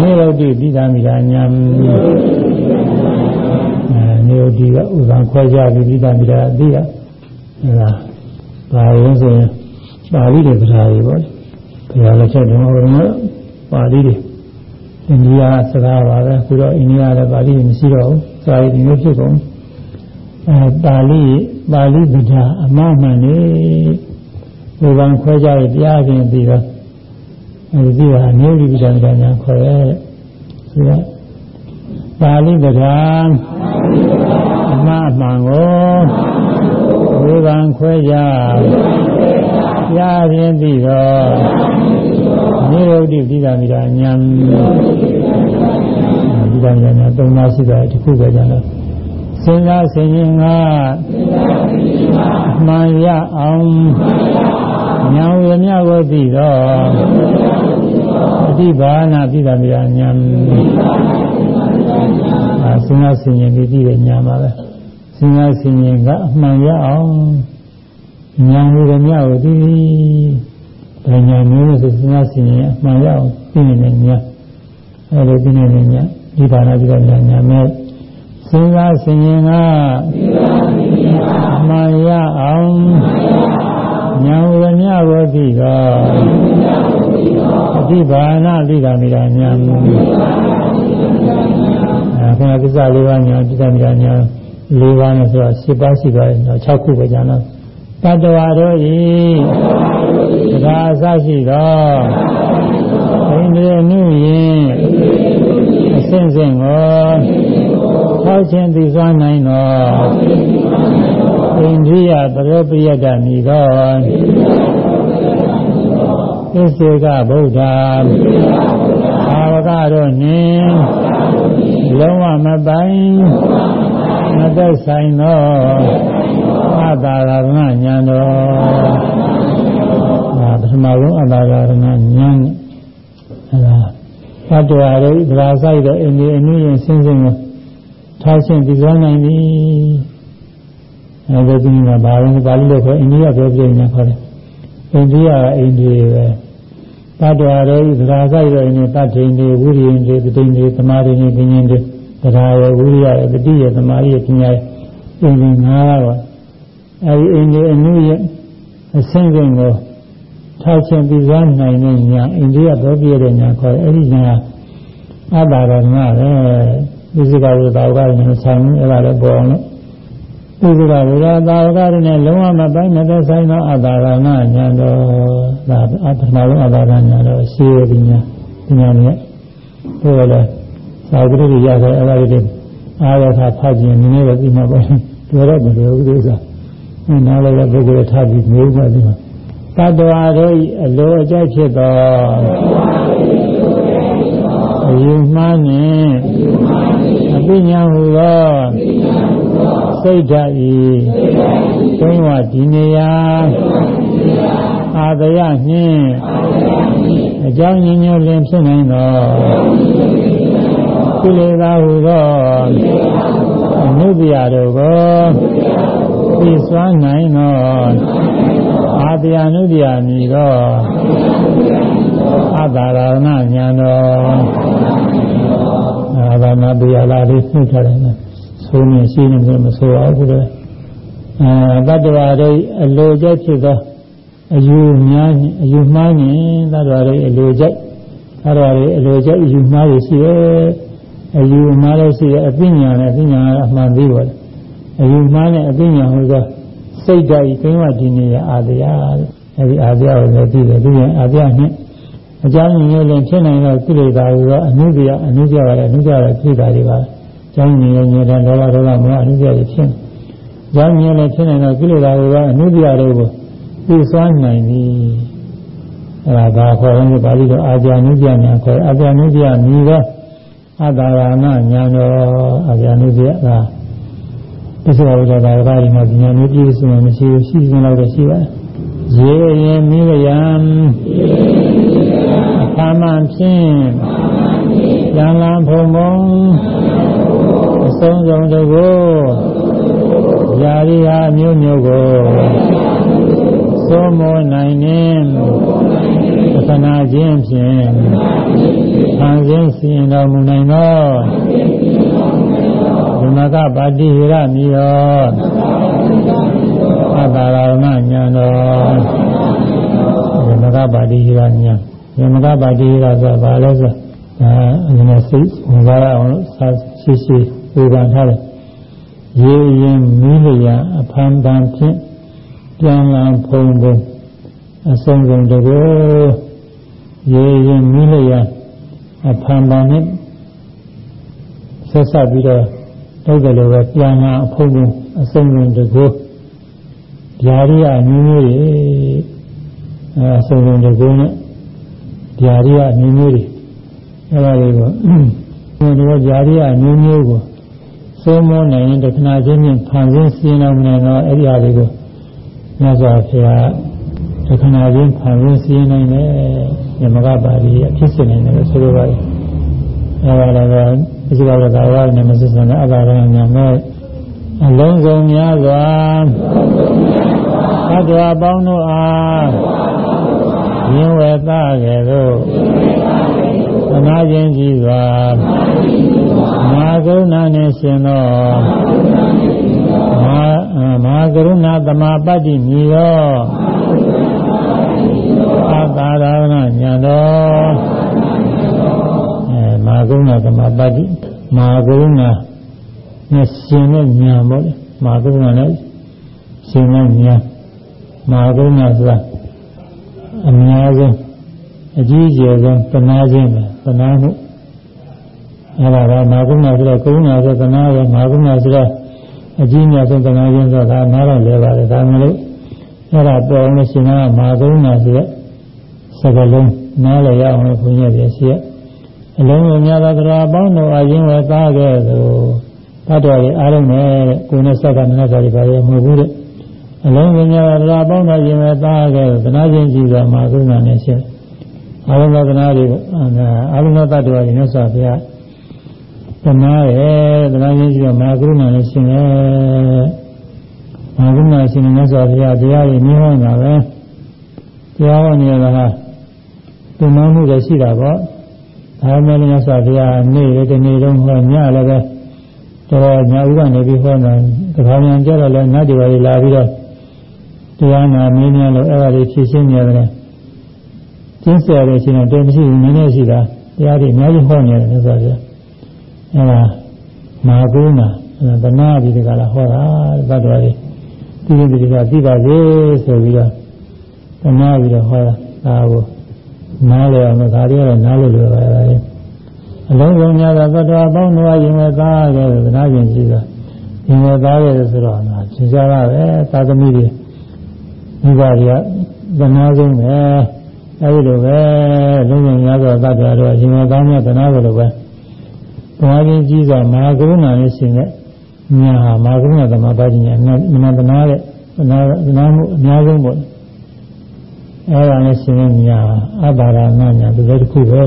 နိရုဒ္ဓိပိသမိတာညာ နိရုဒ္ဓိကဥပံခွဲကြပြီးပိသမိတာသိရအဲဒါပါရင်ဆိုရင်ပါဠိတွေပဓာတွေပေါ့ဘုရားလက်ချက်တော်တော်ပါဠိတွေအိန္ဒိယစကားပါပဲအခုတော့အိန္ဒိယလည်းပါဠိမရှိတော့ဘူးစာရည်ဒီလိုဖြစ်ကုန်အဲပါဠိပါဠိဗဒအမမှန်နေဘုရားခွဲကြရပြားခြင်းပြီးတော့အဲဒီကအနည်းဒီဗဒံညာခေါ်ရဲဆိုတော့ ပါဠိဗဒအမမှန်ကိုဘုရားခွဲကြပြားခြင်းပြီးတော့နိရောဓိပိဒာမိတာညာပိဒာညာညာသုံးပါးရှိတာတစ်ခုပဲကြတော့စဉ်းစားဆင်ခြင်ကမှန်ရအောင်ဉာဏ်ဝိမြကိုသိတော့အတိဘာနာပိဒာမိတာညာ အာစဉ်းစားဆင်ခြင်ပြီးသိတဲ့ညာပါပဲစဉ်းစားဆင်ခြင်ကအမှန်ရအောင်ညာမှုရမြကိုသိဗညာမျိုးလို့ဆိုစဉ်းစားစီရင်အမှန်ရအောင်သိနေတဲ့ညာအဲလိုသိနေတဲ့ညာဒီဘာနာပြီးတော့ညာညာမဲ့စဉ်းစားစီရင်ကအမှန်ရအောင်ညာဝရမြကိုသိတော့အတိဘာနာလိကမိတာညာမှု အဲခဏကိစ္စလေးပါးညာတိကမိတာညာ၄ပါးနဲ့ဆိုတော့၈ပါးရှိပါတယ်တော့6ခုပဲကျန်တော့တတ္တဝါတို့ဤတရားအစရှိသောဣန္ဒြေနုယင်အစဉ်စဉ်ကိုထောက်ခြင်းသိစွာနိုင်သောဣန္ဒြိယသရောပရိယတ္တမိသောသစ္စေကဗုဒ္ဓ အာဝကတို့နှင့်လုံးဝမပိုင်မသက်ဆိုင်သောအတ္တရဏညာတော်ဒါပထမဆုံးအတ္တရဏညာအဲဒါသတ္တဝါတွေသရာဆိုင်တဲ့အိန္ဒိအနည်းရင်ဆင်းဆင်းကိုထားခြင်းပြီးသွားနိုင်ပြီအဲဒီကဘာလို့ပါဠိလိုခေါ်အိန္ဒိယပြောပြနေခေါ်တယ်အိန္ဒိယကအိန္ဒိယပဲ တတ္တဝါတွေသရာဆိုင်တဲ့အိန္ဒိတတ္ထိန်တွေဝိရိယင်တွေပတိန်တွေသမာဓိတွေပညာတွေတရားရဝိရိယရပတိရသမာဓိရပညာရအင်းကြီးငါးပါးပါအဲဒီအင်းကြီးအနည်းရဲ့အဆင့်စဉ်ကိုထောက်ချင်းပြီးသွားနိုင်တဲ့ညာအိန္ဒိယဘောပြည့်တဲ့ညာခေါ်အဲ့ဒီညာအတ္တရဏပဲဒီစကားကိုသာဝကနဲ့ဆိုင်အဲ့ဒါလည်းပေါ်အောင်လို့ ဒီစကားကိုသာဝကနဲ့လုံးဝမပိုင်းမသက်ဆိုင်သောအတ္တရဏညာတော့ဒါအတ္တမလုံးအတ္တရညာတော့ရှိရဒီညာဒီညာနဲ့ပြောတယ်သာဝကတွေရတဲ့အဲ့ဒါတွေအားရတာဖတ်ခြင်းနည်းနည်းပဲပြီးမှပဲပြောတော့မလို့ဥဒိစ္စနားလည်းပုဂ္ဂိုလ်ထားပြီးမျိုးပါဒီမှာတတ္တဝါတို့အလိုအကျဖြစ်သောအယူမှားနှင့်အပညာဟူသော စိတ်ဓာတ်ဤသိဝဒီနေရာအာတယနှင့်အကြောင်းညညလင်းဖြစ်နိုင်သောကိလေသာဟူသောအနုပ္ပယတို့ကိုသိစွမ်းနိုင်သောအာတယနုတ္တယမည်သောအတ္တရဏညာတော်အာဘာနာတရားလာလေးသိထားတယ်နော် ဆိုးနေရှိနေတယ်မဆိုးအောင်ဘူးလေအဲတတ္တဝါတွေအလိုကျဖြစ်သောအယူများအယူမှားနေတတ္တဝါတွေအလိုကျတတ္တဝါတွေအလိုကျအယူမှားရရှိရဲ့အယူမှားလို့ရှိရဲ့အပညာနဲ့အပညာကအမှန်ပြီးပါလေအယူမှားနဲ့အပညာဟိုသောစိတ်ဓာတ်ဤကိန်းဝဒီနေရအာတရားအဲဒီအာတရားကိုလည်းသိတယ်ဒီရင်အာတရားနဲ့အကြောင်းရင်းရလည်းဖြစ်နိုင်တော့ကိလေသာဟူသောအနုပြအနုပြပါလေအနုပြရဖြစ်တာတွေပါအ ကြောင်းရင်းရညတဲ့ဒေါသဒေါသမောအနုပြတွေဖြစ်အကြောင်းရင်းလည်းဖြစ်နိုင်တော့ကိလေသာဟူသောအနုပြတွေကိုသိစွမ်းနိုင်ပြီအဲဒါဘာခေါ်လဲပါဠိတော်အာဇာနုပြညာခေါ်အာဇာနုပြမြည်သောအတ္တရာဏညာတော်အာဇာနုပြကပစ္စယဝိဒ္ဓဘာဝဒီမှာဉာဏ်မျိုးပြည့်စုံမှမရှိဘူးရှိစင်တော့ရှိပါတယ်ရေရင်မိလယံအခါမှဖြင့် ဉာဏ်လံဖုံဖုံအဆုံးစုံတကူယာရိဟာမျိုးမျိုးကိုသိုးမောနိုင်နှင့်သနာခြင်းဖြင့်ခံစဉ်စီရင်တော်မူနိုင်သောဓမ္မကပါတိဟိရမိယောအတ္တရာမညာတော်ဓမ္မကပါတိဟိရညာဓမ္မကပါတိဟိရဆိုတာဘာလဲဆိုဒါ အရင်ကစိတ်ဝင်စားရအောင်လို့စာရှိရှိဝေဖန်ထားတယ်ရေရင်မီးလျာအဖန်ပန်ဖြင့်ပြန်လာဖုံဖုံအဆုံးစုံတကောရေရင်မီးလျာအဖန်ပန်နဲ့ဆက်ဆက်ပြီးတော့တိုက်တယ်လို့ပဲပြန်လာအဖုံဖုံအဆုံးစုံတကောဓာရီအမျိုးမျိုးတွေအဲအဆုံးစုံတကောနဲ့ဓာရီအမျိုးမျိုးတွေ အဲဒါတွေကိုဒီလိုဓာရီအမျိုးမျိုးကိုစိုးမောနိုင်ရင်တခဏချင်းချင်းဖန်ဆင်းစီအောင်နိုင်တော့အဲ့ဒီအရာတွေကိုမြတ်စွာဘုရားတခဏချင်းဖန်ဆင်းစီနိုင်တယ်ညမကပါဠိအဖြစ်စင်နေတယ်ဆိုလိုပါတယ်အဲ့ဒါလည်းဒီကဘာသာဝါနဲ့မစစ်စံတဲ့အဘာရညာမဲ့အလုံးစုံများစွာသတ္တဝါပေါင်းတို့အားယင်ဝေသကဲ့သို့ သနာခြင်းကြီးစွာမာကရုဏာနှင့်ရှင်သောမာမာကရုဏာသမာပတ္တိမြည်သောအတာရဏညာတော်အဲမာကရုဏာသမာပတ္တိမာကရုဏာနဲ့ရှင်တဲ့ညာပေါ့လေမာကရုဏာနဲ့ရှင်တဲ့ညာမာကရုဏာဆိုတာအများဆုံး အကြီးကျယ်ဆုံးသနာခြင်းပဲသနာမှုအဲ့ဒါကမာကုဏဆိုတော့ကုဏဆိုသနာပဲမာကုဏဆိုတော့အကြီးမြတ်ဆုံးသနာခြင်းဆိုတာဒါနားတော့လဲပါတယ်ဒါမှမဟုတ်အဲ့ဒါပေါ်လို့ရှင်ကမာကုဏဆိုတဲ့စကလုံးနားလည်ရအောင်လို့ဘုန်းကြီးတွေရှိရအလုံးစုံများသောတရားပေါင်းတို့အရင်ဝယ်သားခဲ့သို့တတ်တော်ရဲ့အားလုံးနဲ့ကိုယ်နဲ့စက်ကနတ်စာတွေပါရမဟုတ်ဘူးတဲ့အလုံးစုံများသောတရားပေါင်းတို့ရင်ဝယ်သားခဲ့သို့သနာခြင်းကြည့်စွာမာကုဏနဲ့ရှိ အာရုံသနာတွေအာရုံသတ္တဝါတွေနဲ့ဆိုပြသနာရဲ့သနာချင်းရှိတော့မာကုဏနဲ့ရှင်ရဲ့မာကုဏရှင်နဲ့ဆိုပြတရားတွေမြင်ဟောတာပဲတရားဟောနေရတာဟာဒီမှမှုတွေရှိတာပေါ့ဒါမှလည်းမြတ်စွာဘုရားနေ့ရက်ဒီနေ့လုံးဟောညလည်းပဲတော်ညဥကနေပြီးဟောတာတခါမှကြတော့လည်းနတ်တွေပါလာပြီးတော့တရားနာမင်းများလို့အဲ့ဒါလေးဖြည့်ရှင်းနေရတယ် ကျင်းဆရာတွေရှိရင်တဲမရှိဘူးနည်းနည်းရှိတာတရားတွေအများကြီးဟောနေတယ်ဆိုတော့အဲ့ဒါမာကုနာဗနာပြီးဒီကလာဟောတာသတ္တဝါတွေဒီလိုဒီကသိပါစေဆိုပြီးတော့ဗနာပြီးတော့ဟောတာဒါကိုနားလည်အောင်လို့ဒါတွေကတော့နားလို့လွယ်ပါရဲ့အလုံးစုံများသောသတ္တဝါပေါင်းတို့ရင်ဝသားခဲ့တယ်ဗနာရှင်ရှိတာရင်ဝသားခဲ့တယ်ဆိုတော့ငါသင်္ချာရပဲသာသမီတွေဒီပါတွေကဗနာဆုံးပဲ အဲဒီလိုပဲလုံးဝများစွာသတ္တဝါတို့ရှင်မကောင်းမြတ်သနာကိုလိုပဲဘဝချင်းကြီးစွာမဟာကရုဏာနဲ့ရှင်တဲ့ညာဟာမဟာကရုဏာသမဘာကြီးညာမနတနာတဲ့သနာသနာမှုအများဆုံးပေါ့အဲဒါနဲ့ရှင်တဲ့ညာအဘာရဏညာဒီလိုတစ်ခုပဲ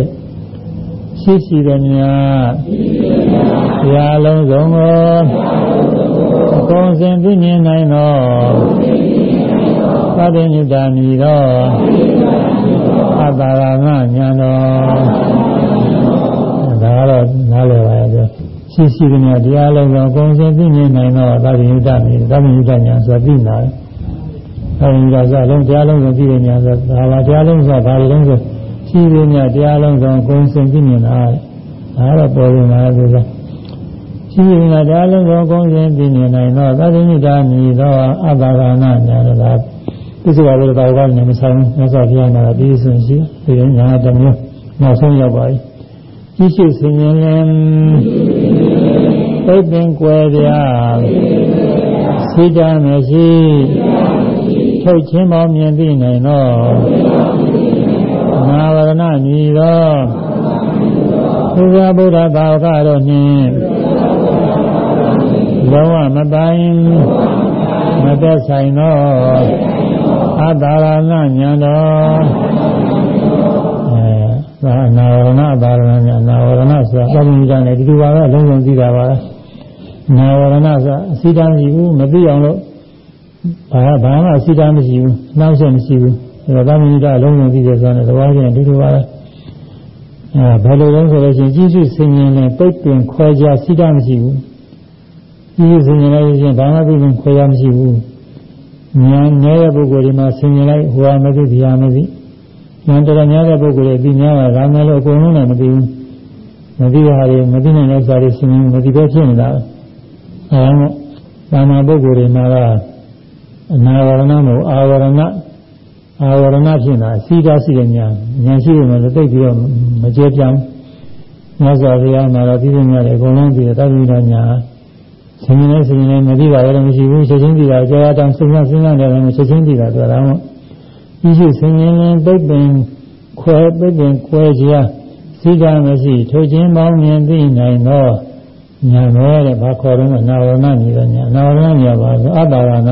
ရှိရှိတဲ့ညာတရားလုံးစုံကိုအကုန်စင်သိမြင်နိုင်သောသတ္တညုတာမီသော အတ္တရာငညာတော်ဒါကတော့နားလည်ပါရဲ့ရှိရှိကမြတရားလုံးကအကုန်စင်သိမြင်နိုင်သောသတ္တညုတာမီသတ္တညုတာညာဆိုပြီးနာတယ်။အဲဒီကစားလုံးတရားလုံးကိုသိတဲ့ညာဆိုဒါပါတရားလုံးဆိုဘာလို့လဲဆိုရှိသေးမြတရားလုံးကအကုန်စင်သိမြင်တာဒါတော့ပေါ်နေတာလေဆိုရှိသေးမြတရားလုံးကအကုန်စင်သိမြင်နိုင်သောသတ္တညုတာမီသောအတ္တရာငညာတော် ပြစ္ဆဝါဘုရားတော်ကနေမဆိုင်မြတ်စွာဘုရားနာပြီးဆိုရှိဒီညာတမျိုးနောက်ဆုံးရောက်ပါပြီကြီးရှိစင်ရင်လည်းပိတ်ပင်ကွယ်ပြစိတ္တမရှိထုတ်ချင်းပေါမြင်သိနိုင်သောနာဝရဏညီသောဘုရားဗုဒ္ဓသာဝကတို့နှင့်လုံးဝမပိုင်မသက်ဆိုင်သော အတ္တရာဏညာတော်အဲသာနာဝရဏအတ္တရာဏညာနာဝရဏဆိုတာသတိဉာဏ်နဲ့ဒီလိုပါပဲအလုံးစုံသိတာပါပဲနာဝရဏဆိုတာအစိတမရှိဘူးမသိအောင်လို့ဘာဘာမှအစိတမရှိဘူးနှောက်ချက်မရှိဘူးဒါသတိဉာဏ်အလုံးစုံသိတယ်ဆိုတာနဲ့သဘောချင်းဒီလိုပါပဲအဲဘယ်လိုလဲဆိုလို့ရှိရင်ကြီးစုဆင်ញင်နဲ့ပိတ်ပင်ခွဲခြားစိတမရှိဘူးကြီးစုဆင်ញင်လိုက်ရင်ဘာမှပိတ်ပင်ခွဲခြားမရှိဘူး ဉာဏ်နည်းတဲ့ပုဂ္ဂိုလ်ဒီမှာဆင်ញင်လိုက်ဟိုဟာမသိဒီဟာမသိဉာဏ်တော်များတဲ့ပုဂ္ဂိုလ်တွေဒီများတာဒါမှလည်းအကုန်လုံးလည်းမသိဘူးမသိတဲ့ဟာတွေမသိနိုင်တဲ့စာတွေဆင်ញင်မသိပဲဖြစ်နေတာအဲဒါမို့သာမန်ပုဂ္ဂိုလ်တွေမှာကအနာဝရဏမဟုတ်အာဝရဏအာဝရဏဖြစ်တာစီးတားရှိတဲ့ဉာဏ်ဉာဏ်ရှိတယ်လည်းသိပြီးတော့မကျေပြောင်းမြတ်စွာဘုရားမှာတော့ပြီးပြညာတယ်အကုန်လုံးပြီးတော့သတိဉာဏ် ဆင်းရဲဆင်းရဲမသိပါလည်းမရှိဘူးချက်ချင်းသိတာကြာတောင်စဉ်းစားစဉ်းစားတယ်လည်းချက်ချင်းသိတာဆိုတာမို့ဒီရှိဆင်းရဲရင်ပိတ်ပင်ခွဲပိတ်ပင်ခွဲကြစိကမရှိထိုခြင်းပေါင်းမြင်သိနိုင်သောညာတော်တဲ့ဘာခေါ်တော့နာဝရဏညီတဲ့ညာနာဝရဏညာပါဆိုအတ္တရဏ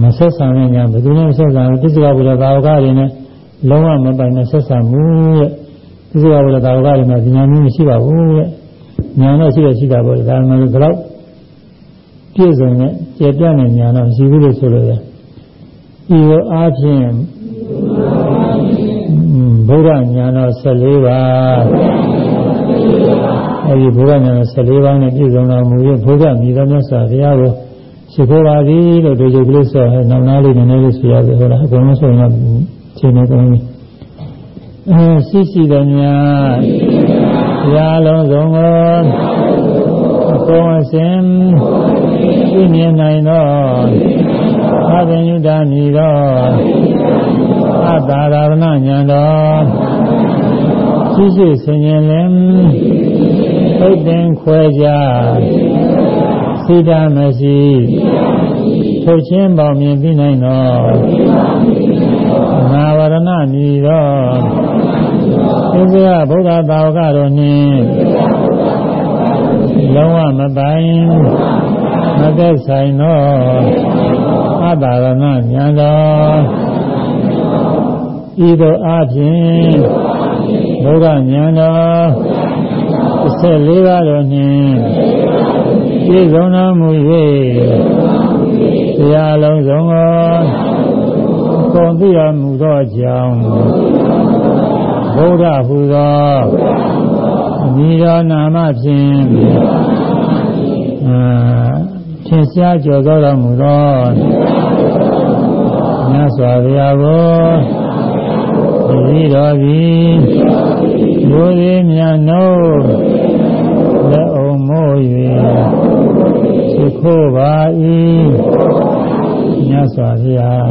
မဆက်ဆံတဲ့ညာဘယ်သူနဲ့ဆက်ဆံလဲတိစ္ဆဝဘုရားသာဝကတွေနဲ့လုံးဝမပိုင်နဲ့ဆက်ဆံမှုတဲ့တိစ္ဆဝဘုရားသာဝကတွေမှာဉာဏ်မျိုးမရှိပါဘူးတဲ့ ညာတော့ရှိရရှိတာပေါ့ဒါမှမဟုတ်ဘယ်တော့ပြည့်စုံတဲ့ကျေပြန့်တဲ့ညာတော့ရှိဘူးလို့ဆိုလို့ရဤလိုအားဖြင့်ဘုရားညာတော်14ပါးအဲဒီဘုရားညာတော်14ပါးနဲ့ပြည့်စုံတော်မူ၍ဘုရားမြည်တော်မြတ်စွာဘုရားကိုရှိခိုးပါသည်လို့ဒီလိုကလေးဆိုဟဲ့နောက်နားလေးနည်းနည်းလေးဆိုရစေဟုတ်လားအကုန်လုံးဆိုရင်တော့ချိန်နေကုန်ပြီအဲရှိရှိတော်များ ဘုရားလုံးစုံကိုအကုန်အစင်ပြည့်မြင်နိုင်သောသာသင်ယုဒမည်သောအတ္တရာဝဏညာတော်ရှိရှိဆင်ရင်လင်သိတဲ့ခွဲကြစိတ္တမရှိထုတ်ချင်းပေါမြင်ပြီးနိုင်သောနာဝရဏမည်သော သစ္စာဗုဒ္ဓသာဝကတို့နှင့်လုံးဝမပိုင်မသက်ဆိုင်သောအတ္တရဏဉာဏ်တော်ဤသို့အားဖြင့်ဘုရားဉာဏ်တော်14ပါးတို့နှင့်ပြည့်စုံတော်မူ၍တရားလုံးစုံကိုကုန်သိရမူသောကြောင့် ဘုရားဟူသောအမိတော်နာမဖြင့်အာထင်ရှားကြော်သောတော်မူသောမြတ်စွာဘုရားကိုဒီတော်သည်ဘုရားမြတ်နိုးလက်အောင်မိုး၍သိခိုးပါ၏မြတ်စွာဘုရား